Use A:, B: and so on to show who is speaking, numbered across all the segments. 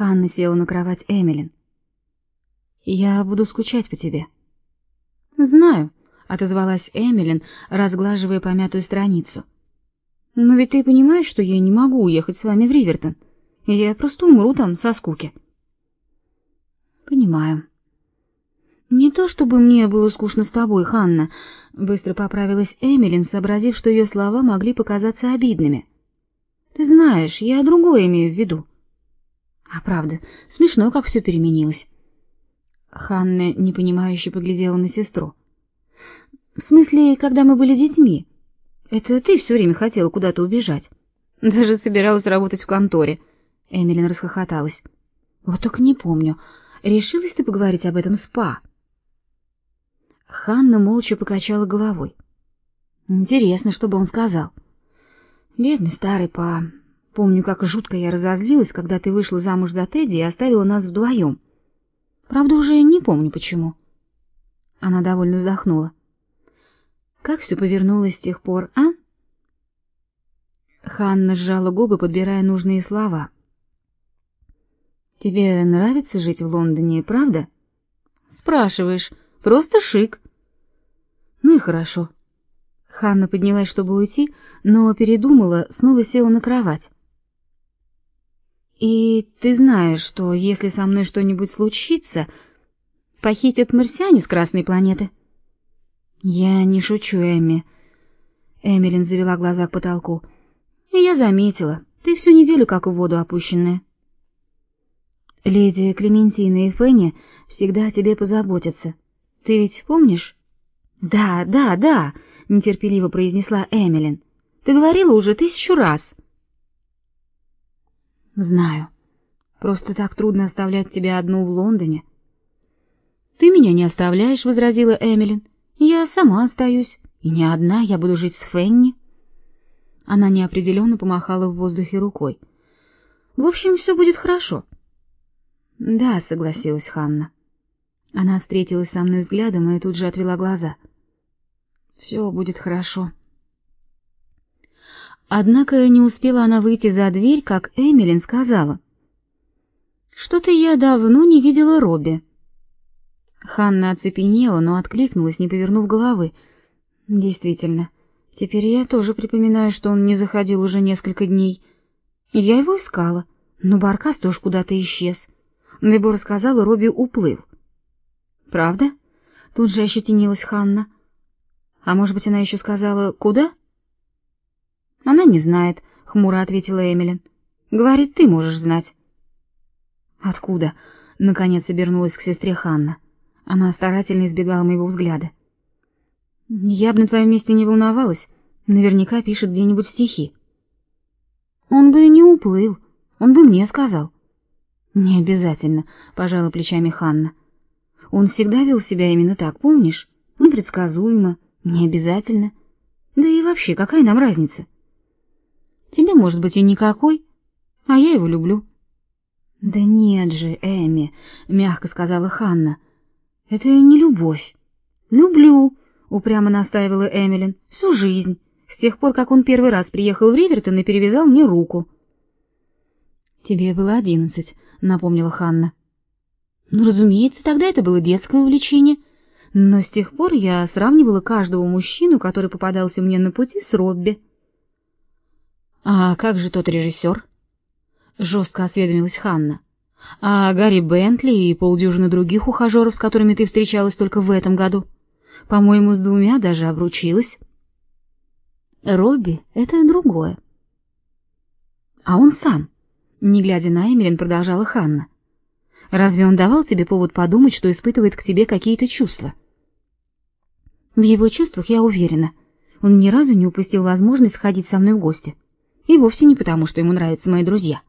A: Ханна села на кровать Эмилин. Я буду скучать по тебе. Знаю, отозвалась Эмилин, разглаживая помятую страницу. Но ведь ты понимаешь, что я не могу уехать с вами в Ривертон. Я просто умру там со скуки. Понимаю. Не то чтобы мне было скучно с тобой, Ханна, быстро поправилась Эмилин, сообразив, что ее слова могли показаться обидными. Ты знаешь, я другое имею в виду. А правда, смешно, как все переменилось. Ханна непонимающе поглядела на сестру. В смысле, когда мы были детьми? Это ты все время хотела куда-то убежать. Даже собиралась работать в конторе. Эмилин расхохоталась. Вот только не помню. Решилась ты поговорить об этом с Па? Ханна молча покачала головой. Интересно, что бы он сказал. Бедный старый Па. Помню, как жутко я разозлилась, когда ты вышла замуж за Тедди и оставила нас вдвоем. Правда, уже не помню почему. Она довольно вздохнула. Как все повернулось с тех пор, а? Ханна сжала губы, подбирая нужные слова. Тебе нравится жить в Лондоне, правда? Спрашиваешь, просто шик. Ну и хорошо. Ханна поднялась, чтобы уйти, но передумала, снова села на кровать. И ты знаешь, что если со мной что-нибудь случится, похитят марсиане с Красной планеты. Я не шучу, Эми. Эмилин завела глаза к потолку. И я заметила, ты всю неделю как в воду опущенная. Леди Клементина и Фенни всегда о тебе позаботятся. Ты ведь помнишь? Да, да, да, нетерпеливо произнесла Эмилин. Ты говорила уже тысячу раз. Знаю. Просто так трудно оставлять тебя одну в Лондоне. Ты меня не оставляешь, возразила Эмилин. Я сама остаюсь, и не одна, я буду жить с Фенни. Она неопределенно помахала в воздухе рукой. В общем, все будет хорошо. Да, согласилась Ханна. Она встретилась со мной взглядом и тут же отвела глаза. Все будет хорошо. Однако не успела она выйти за дверь, как Эмилин сказала: "Что-то я давно не видела Робби". Ханна оцепенела, но откликнулась, не повернув головы. Действительно, теперь я тоже припоминаю, что он не заходил уже несколько дней. Я его искала, но Баркас тоже куда-то исчез. Дебора сказала, Робби уплыл. Правда? Тут же ощетинилась Ханна. А может быть, она еще сказала, куда? Она не знает, хмуро ответила Эмилин. Говорит, ты можешь знать. Откуда? Наконец обернулась к сестре Ханна. Она старательно избегала моего взгляда. Я бы на твоем месте не волновалась. Наверняка пишет где-нибудь стихи. Он бы не уплыл, он бы мне сказал. Не обязательно, пожала плечами Ханна. Он всегда вел себя именно так, помнишь? Непредсказуемо, не обязательно. Да и вообще, какая нам разница? Тебе, может быть, и никакой, а я его люблю. Да нет же, Эми, мягко сказала Ханна. Это не любовь. Люблю, упрямо настаивала Эмилин. Всю жизнь, с тех пор, как он первый раз приехал в Ривертон и перевязал мне руку. Тебе было одиннадцать, напомнила Ханна. Ну, разумеется, тогда это было детское увлечение, но с тех пор я сравнивала каждого мужчину, который попадался мне на пути, с Робби. А как же тот режиссер? Жестко осведомилась Ханна. А Гарри Бентли и полдюжины других ухажеров, с которыми ты встречалась только в этом году? По-моему, с двумя даже обручилась. Робби — это другое. А он сам, не глядя на Эмилин, продолжала Ханна. Разве он давал тебе повод подумать, что испытывает к тебе какие-то чувства? В его чувствах я уверена. Он ни разу не упустил возможность сходить со мной в гости. И вовсе не потому, что ему нравятся мои друзья.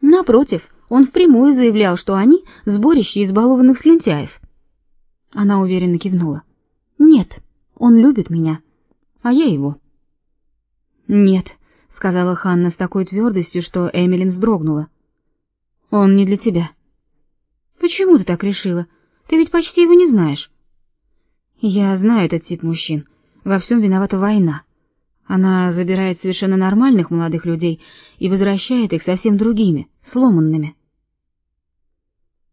A: Напротив, он впрямую заявлял, что они сборище избалованных слюнтяев. Она уверенно кивнула. Нет, он любит меня, а я его. Нет, сказала Ханна с такой твердостью, что Эмилин вздрогнула. Он не для тебя. Почему ты так решила? Ты ведь почти его не знаешь. Я знаю этот тип мужчин. Во всем виновата война. Она забирает совершенно нормальных молодых людей и возвращает их совсем другими, сломанными.